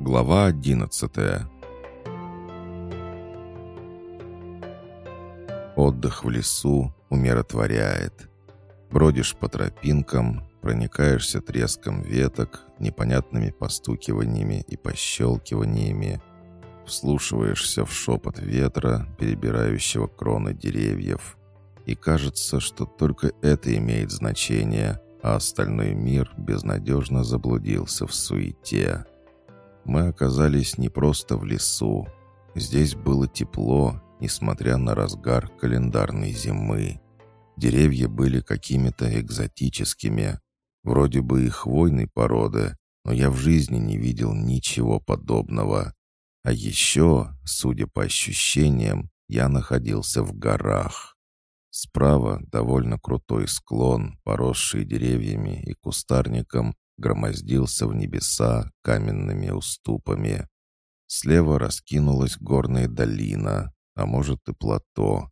Глава одиннадцатая Отдых в лесу умиротворяет. Бродишь по тропинкам, проникаешься треском веток, непонятными постукиваниями и пощелкиваниями, вслушиваешься в шепот ветра, перебирающего кроны деревьев, и кажется, что только это имеет значение, а остальной мир безнадежно заблудился в суете. Мы оказались не просто в лесу. Здесь было тепло, несмотря на разгар календарной зимы. Деревья были какими-то экзотическими, вроде бы и хвойной породы, но я в жизни не видел ничего подобного. А еще, судя по ощущениям, я находился в горах. Справа довольно крутой склон, поросший деревьями и кустарником, громоздился в небеса каменными уступами. Слева раскинулась горная долина, а может и плато.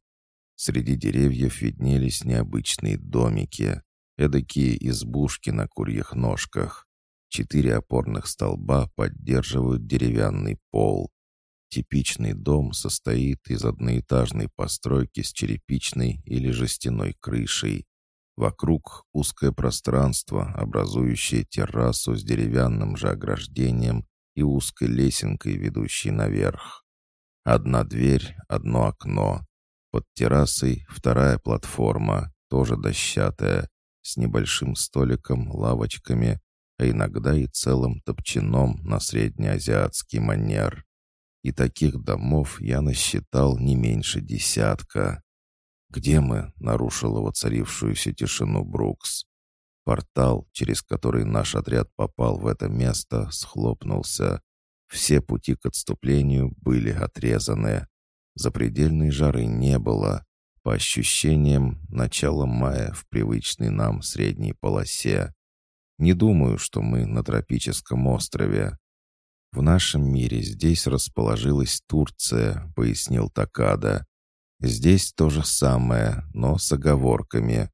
Среди деревьев виднелись необычные домики, эдакие избушки на курьих ножках. Четыре опорных столба поддерживают деревянный пол. Типичный дом состоит из одноэтажной постройки с черепичной или жестяной крышей. Вокруг узкое пространство, образующее террасу с деревянным же ограждением и узкой лесенкой, ведущей наверх. Одна дверь, одно окно. Под террасой вторая платформа, тоже дощатая, с небольшим столиком, лавочками, а иногда и целым топчаном на среднеазиатский манер. И таких домов я насчитал не меньше десятка. «Где мы?» — нарушил его царившуюся тишину Брукс. Портал, через который наш отряд попал в это место, схлопнулся. Все пути к отступлению были отрезаны. Запредельной жары не было. По ощущениям, начало мая в привычной нам средней полосе. Не думаю, что мы на тропическом острове. В нашем мире здесь расположилась Турция, пояснил Такада. Здесь то же самое, но с оговорками.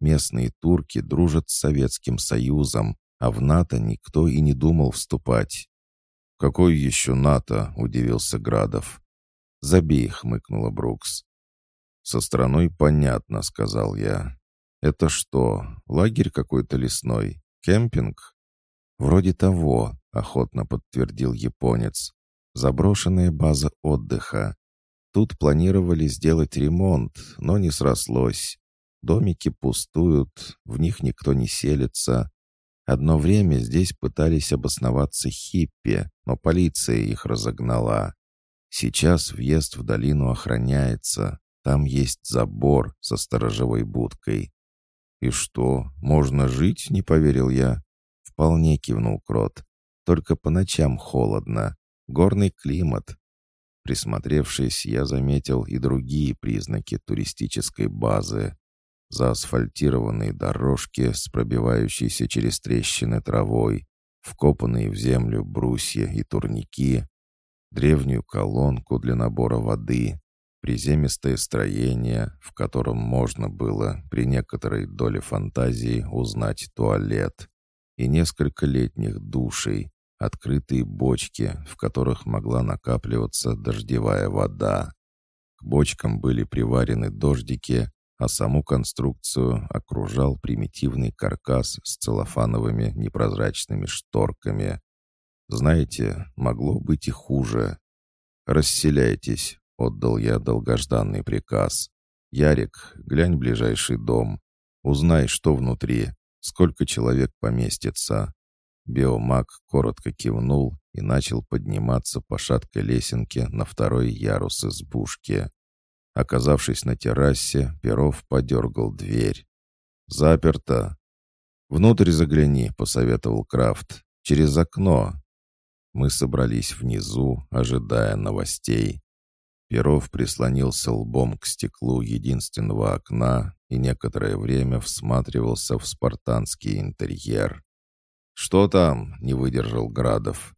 Местные турки дружат с Советским Союзом, а в НАТО никто и не думал вступать. «Какой еще НАТО?» — удивился Градов. «Забей», — хмыкнула Брукс. «Со страной понятно», — сказал я. «Это что, лагерь какой-то лесной? Кемпинг?» «Вроде того», — охотно подтвердил японец. «Заброшенная база отдыха. Тут планировали сделать ремонт, но не срослось. Домики пустуют, в них никто не селится. Одно время здесь пытались обосноваться хиппи, но полиция их разогнала. Сейчас въезд в долину охраняется. Там есть забор со сторожевой будкой. «И что, можно жить?» — не поверил я. Вполне кивнул Крот. «Только по ночам холодно. Горный климат». Присмотревшись, я заметил и другие признаки туристической базы. Заасфальтированные дорожки с пробивающейся через трещины травой, вкопанные в землю брусья и турники, древнюю колонку для набора воды, приземистое строение, в котором можно было при некоторой доле фантазии узнать туалет, и несколько летних душей, открытые бочки, в которых могла накапливаться дождевая вода. К бочкам были приварены дождики, а саму конструкцию окружал примитивный каркас с целлофановыми непрозрачными шторками. Знаете, могло быть и хуже. «Расселяйтесь», — отдал я долгожданный приказ. «Ярик, глянь ближайший дом. Узнай, что внутри, сколько человек поместится». Биомаг коротко кивнул и начал подниматься по шаткой лесенке на второй ярус избушки. Оказавшись на террасе, Перов подергал дверь. «Заперто!» «Внутрь загляни», — посоветовал Крафт. «Через окно». Мы собрались внизу, ожидая новостей. Перов прислонился лбом к стеклу единственного окна и некоторое время всматривался в спартанский интерьер. «Что там?» — не выдержал Градов.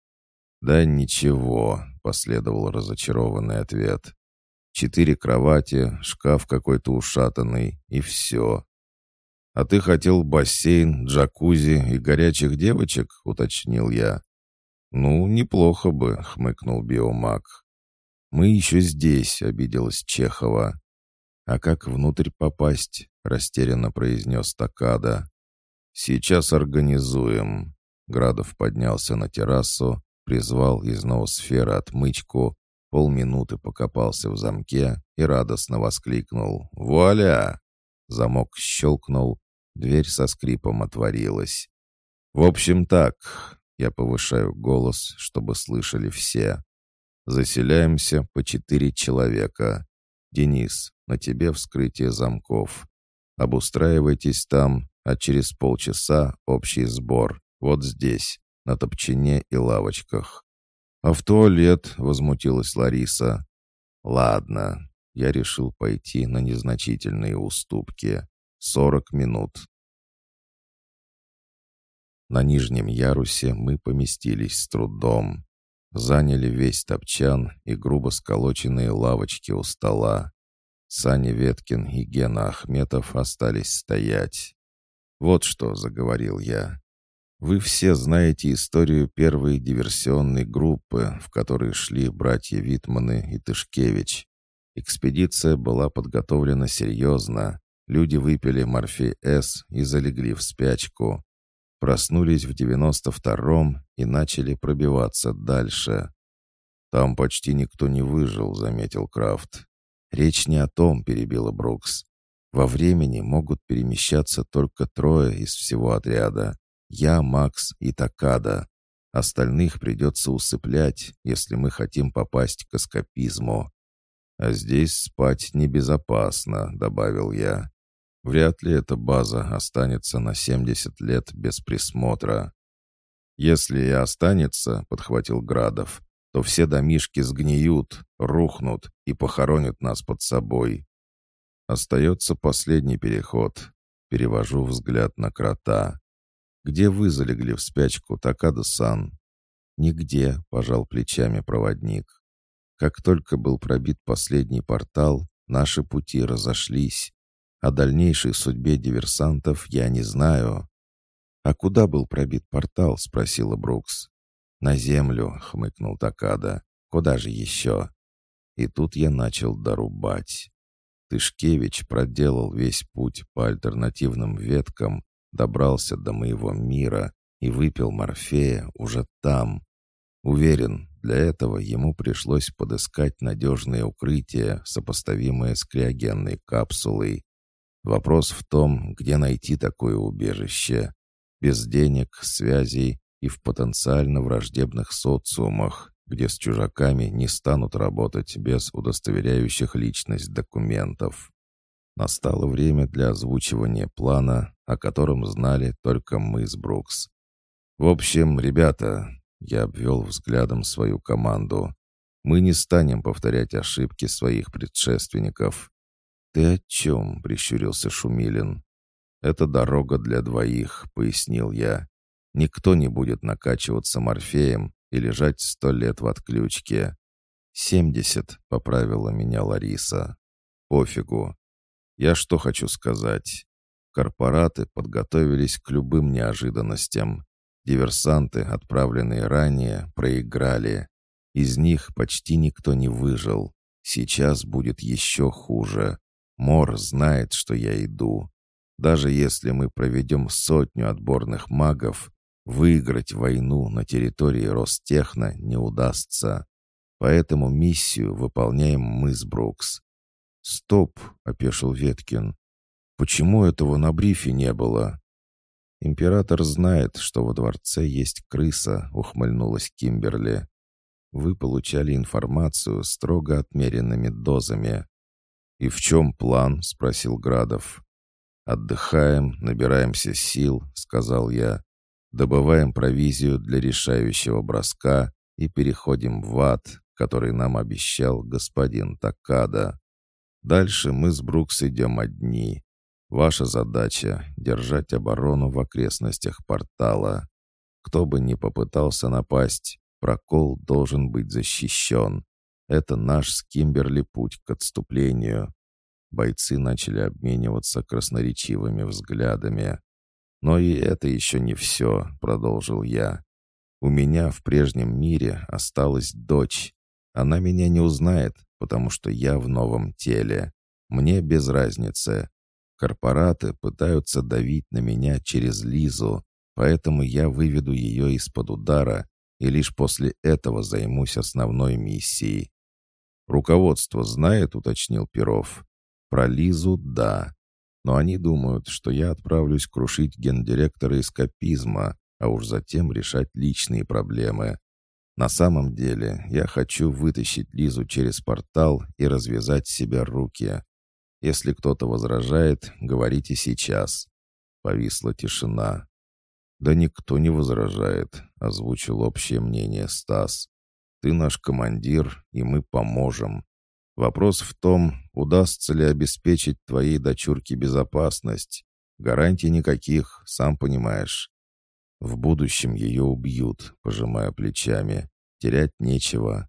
«Да ничего», — последовал разочарованный ответ. Четыре кровати, шкаф какой-то ушатанный, и все. «А ты хотел бассейн, джакузи и горячих девочек?» — уточнил я. «Ну, неплохо бы», — хмыкнул биомаг. «Мы еще здесь», — обиделась Чехова. «А как внутрь попасть?» — растерянно произнес Такада. «Сейчас организуем». Градов поднялся на террасу, призвал из ноосферы отмычку, полминуты покопался в замке и радостно воскликнул «Вуаля!». Замок щелкнул, дверь со скрипом отворилась. «В общем так», — я повышаю голос, чтобы слышали все. «Заселяемся по четыре человека. Денис, на тебе вскрытие замков. Обустраивайтесь там, а через полчаса общий сбор. Вот здесь, на топчине и лавочках. «А в туалет?» — возмутилась Лариса. «Ладно». Я решил пойти на незначительные уступки. Сорок минут. На нижнем ярусе мы поместились с трудом. Заняли весь топчан и грубо сколоченные лавочки у стола. Саня Веткин и Гена Ахметов остались стоять. «Вот что», — заговорил я. «Вы все знаете историю первой диверсионной группы, в которой шли братья Витманы и Тышкевич. Экспедиция была подготовлена серьезно. Люди выпили морфей-С и залегли в спячку. Проснулись в 92-м и начали пробиваться дальше. «Там почти никто не выжил», — заметил Крафт. «Речь не о том», — перебила Брукс. «Во времени могут перемещаться только трое из всего отряда. Я, Макс и Такада. Остальных придется усыплять, если мы хотим попасть к эскапизму. А здесь спать небезопасно», — добавил я. Вряд ли эта база останется на 70 лет без присмотра. «Если и останется», — подхватил Градов, «то все домишки сгниют, рухнут и похоронят нас под собой». Остается последний переход. Перевожу взгляд на крота. «Где вы залегли в спячку, Такада-сан?» «Нигде», — пожал плечами проводник. Как только был пробит последний портал, наши пути разошлись. О дальнейшей судьбе диверсантов я не знаю». «А куда был пробит портал?» — спросила Брукс. «На землю», — хмыкнул Такада. «Куда же еще?» И тут я начал дорубать. Тышкевич проделал весь путь по альтернативным веткам, добрался до моего мира и выпил морфея уже там. Уверен, для этого ему пришлось подыскать надежное укрытие, сопоставимое с криогенной капсулой, Вопрос в том, где найти такое убежище. Без денег, связей и в потенциально враждебных социумах, где с чужаками не станут работать без удостоверяющих личность документов. Настало время для озвучивания плана, о котором знали только мы с Брукс. «В общем, ребята», — я обвел взглядом свою команду, «мы не станем повторять ошибки своих предшественников. «Ты о чем?» — прищурился Шумилин. «Это дорога для двоих», — пояснил я. «Никто не будет накачиваться морфеем и лежать сто лет в отключке». «Семьдесят», — поправила меня Лариса. «Пофигу. Я что хочу сказать. Корпораты подготовились к любым неожиданностям. Диверсанты, отправленные ранее, проиграли. Из них почти никто не выжил. Сейчас будет еще хуже. Мор знает, что я иду. Даже если мы проведем сотню отборных магов, выиграть войну на территории Ростехна не удастся. Поэтому миссию выполняем мы с Брукс. «Стоп!» — опешил Веткин. «Почему этого на брифе не было?» «Император знает, что во дворце есть крыса», — ухмыльнулась Кимберли. «Вы получали информацию строго отмеренными дозами. «И в чем план?» — спросил Градов. «Отдыхаем, набираемся сил», — сказал я. «Добываем провизию для решающего броска и переходим в ад, который нам обещал господин Такада. Дальше мы с Брукс идем одни. Ваша задача — держать оборону в окрестностях портала. Кто бы ни попытался напасть, прокол должен быть защищен. Это наш с Кимберли путь к отступлению. Бойцы начали обмениваться красноречивыми взглядами. «Но и это еще не все», — продолжил я. У меня в прежнем мире осталась дочь. Она меня не узнает, потому что я в новом теле. Мне без разницы. Корпораты пытаются давить на меня через Лизу, поэтому я выведу ее из-под удара и лишь после этого займусь основной миссией. «Руководство знает», — уточнил Перов. «Про Лизу — да. Но они думают, что я отправлюсь крушить гендиректора эскапизма, а уж затем решать личные проблемы. На самом деле я хочу вытащить Лизу через портал и развязать себе руки. Если кто-то возражает, говорите сейчас». Повисла тишина. «Да никто не возражает», — озвучил общее мнение Стас. «Ты наш командир, и мы поможем. Вопрос в том, удастся ли обеспечить твоей дочурке безопасность. Гарантий никаких, сам понимаешь. В будущем ее убьют, пожимая плечами. Терять нечего.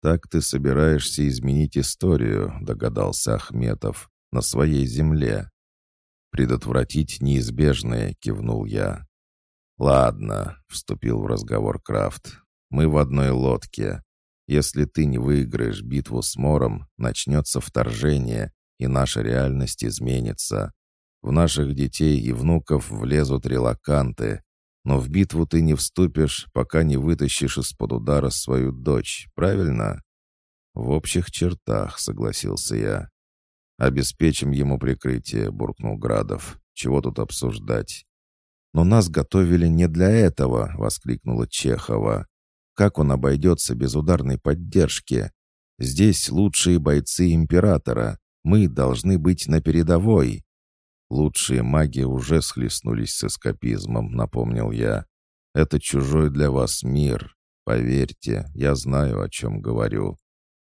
«Так ты собираешься изменить историю», — догадался Ахметов, — «на своей земле». «Предотвратить неизбежное», — кивнул я. «Ладно», — вступил в разговор Крафт. «Мы в одной лодке. Если ты не выиграешь битву с Мором, начнется вторжение, и наша реальность изменится. В наших детей и внуков влезут релаканты, но в битву ты не вступишь, пока не вытащишь из-под удара свою дочь, правильно?» «В общих чертах», — согласился я. «Обеспечим ему прикрытие», — буркнул Градов. «Чего тут обсуждать?» «Но нас готовили не для этого», — воскликнула Чехова. «Как он обойдется без ударной поддержки? Здесь лучшие бойцы Императора. Мы должны быть на передовой». «Лучшие маги уже схлестнулись с эскапизмом», — напомнил я. «Это чужой для вас мир. Поверьте, я знаю, о чем говорю.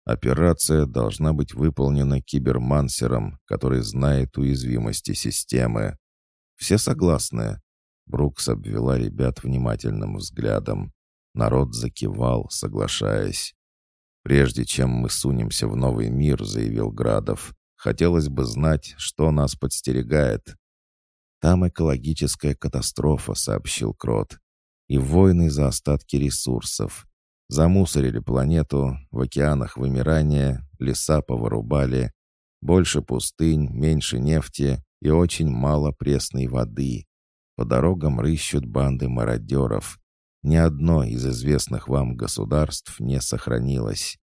Операция должна быть выполнена кибермансером, который знает уязвимости системы. Все согласны?» Брукс обвела ребят внимательным взглядом. Народ закивал, соглашаясь. «Прежде чем мы сунемся в новый мир», — заявил Градов, «хотелось бы знать, что нас подстерегает». «Там экологическая катастрофа», — сообщил Крот. «И войны за остатки ресурсов. Замусорили планету, в океанах вымирание, леса повырубали. Больше пустынь, меньше нефти и очень мало пресной воды. По дорогам рыщут банды мародеров. Ни одно из известных вам государств не сохранилось.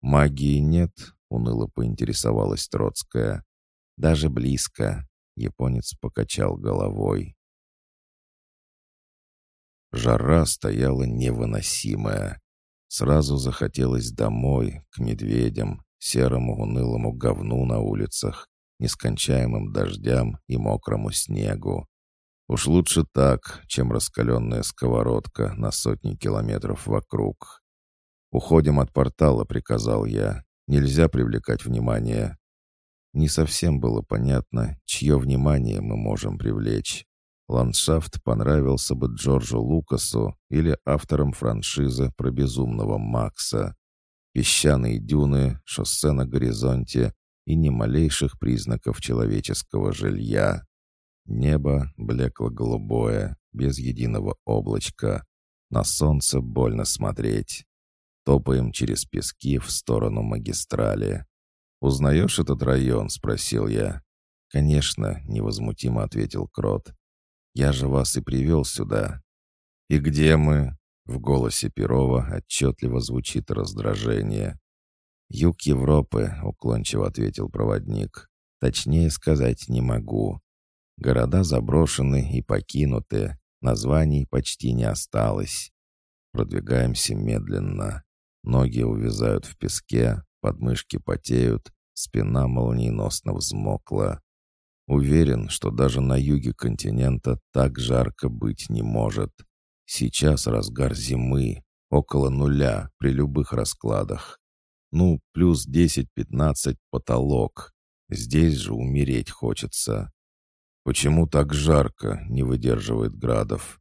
«Магии нет?» — уныло поинтересовалась Троцкая. «Даже близко», — японец покачал головой. Жара стояла невыносимая. Сразу захотелось домой, к медведям, серому унылому говну на улицах, нескончаемым дождям и мокрому снегу. Уж лучше так, чем раскаленная сковородка на сотни километров вокруг. «Уходим от портала», — приказал я. «Нельзя привлекать внимание». Не совсем было понятно, чье внимание мы можем привлечь. Ландшафт понравился бы Джорджу Лукасу или авторам франшизы про безумного Макса. Песчаные дюны, шоссе на горизонте и ни малейших признаков человеческого жилья. Небо блекло-голубое, без единого облачка. На солнце больно смотреть. Топаем через пески в сторону магистрали. «Узнаешь этот район?» — спросил я. «Конечно», — невозмутимо ответил Крот. Я же вас и привел сюда». «И где мы?» В голосе Перова отчетливо звучит раздражение. «Юг Европы», — уклончиво ответил проводник. «Точнее сказать не могу. Города заброшены и покинуты, названий почти не осталось. Продвигаемся медленно. Ноги увязают в песке, подмышки потеют, спина молниеносно взмокла. Уверен, что даже на юге континента так жарко быть не может. Сейчас разгар зимы, около нуля при любых раскладах. Ну, плюс 10-15 потолок. Здесь же умереть хочется. «Почему так жарко?» — не выдерживает Градов.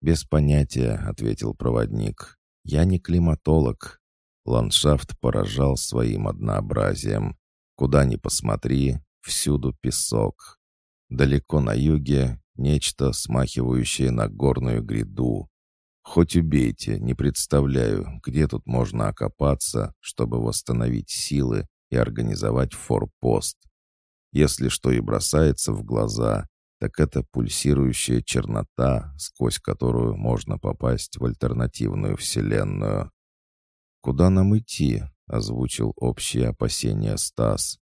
«Без понятия», — ответил проводник. «Я не климатолог». Ландшафт поражал своим однообразием. Куда ни посмотри, Всюду песок. Далеко на юге нечто, смахивающее на горную гряду. Хоть убейте, не представляю, где тут можно окопаться, чтобы восстановить силы и организовать форпост. Если что и бросается в глаза, так это пульсирующая чернота, сквозь которую можно попасть в альтернативную вселенную. «Куда нам идти?» — озвучил общее опасение Стас.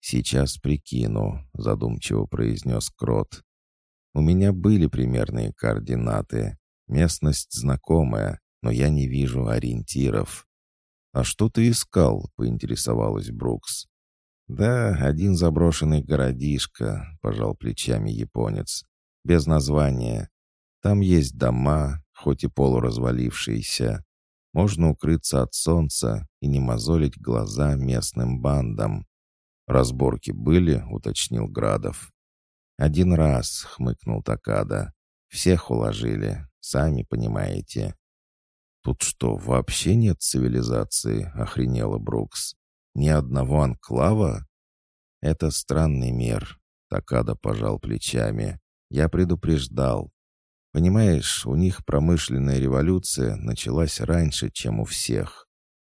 «Сейчас прикину», — задумчиво произнес Крот. «У меня были примерные координаты. Местность знакомая, но я не вижу ориентиров». «А что ты искал?» — поинтересовалась Брукс. «Да, один заброшенный городишко», — пожал плечами японец. «Без названия. Там есть дома, хоть и полуразвалившиеся. Можно укрыться от солнца и не мозолить глаза местным бандам. «Разборки были?» — уточнил Градов. «Один раз», — хмыкнул Такада. «Всех уложили, сами понимаете». «Тут что, вообще нет цивилизации?» — охренела Брукс. «Ни одного анклава?» «Это странный мир», — Такада пожал плечами. «Я предупреждал. Понимаешь, у них промышленная революция началась раньше, чем у всех.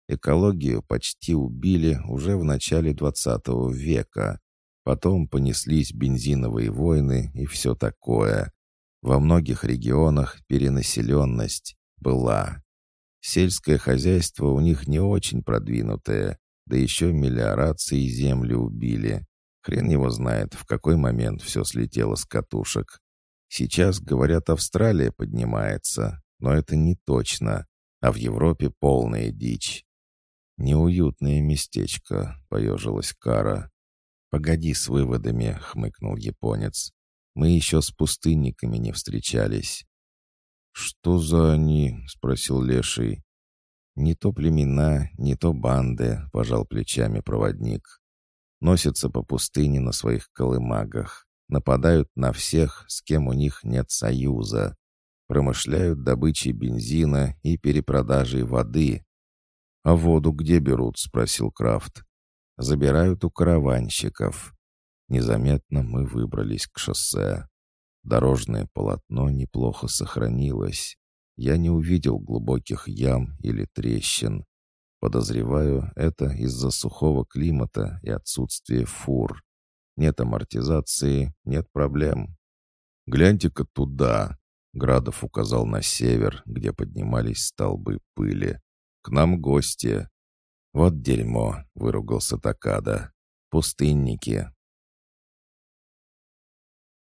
Экологию почти убили уже в начале 20 века. Потом понеслись бензиновые войны и все такое. Во многих регионах перенаселенность была. Сельское хозяйство у них не очень продвинутое, да еще мелиорации земли убили. Хрен его знает, в какой момент все слетело с катушек. Сейчас, говорят, Австралия поднимается, но это не точно, а в Европе полная дичь. «Неуютное местечко», — поежилась Кара. «Погоди с выводами», — хмыкнул японец. «Мы еще с пустынниками не встречались». «Что за они?» — спросил Леший. «Не то племена, не то банды», — пожал плечами проводник. «Носятся по пустыне на своих колымагах, нападают на всех, с кем у них нет союза, промышляют добычей бензина и перепродажей воды, «А воду где берут?» — спросил Крафт. «Забирают у караванщиков». Незаметно мы выбрались к шоссе. Дорожное полотно неплохо сохранилось. Я не увидел глубоких ям или трещин. Подозреваю, это из-за сухого климата и отсутствия фур. Нет амортизации, нет проблем. «Гляньте-ка туда!» Градов указал на север, где поднимались столбы пыли. К нам гости». «Вот дерьмо», — выругался Такада. «Пустынники.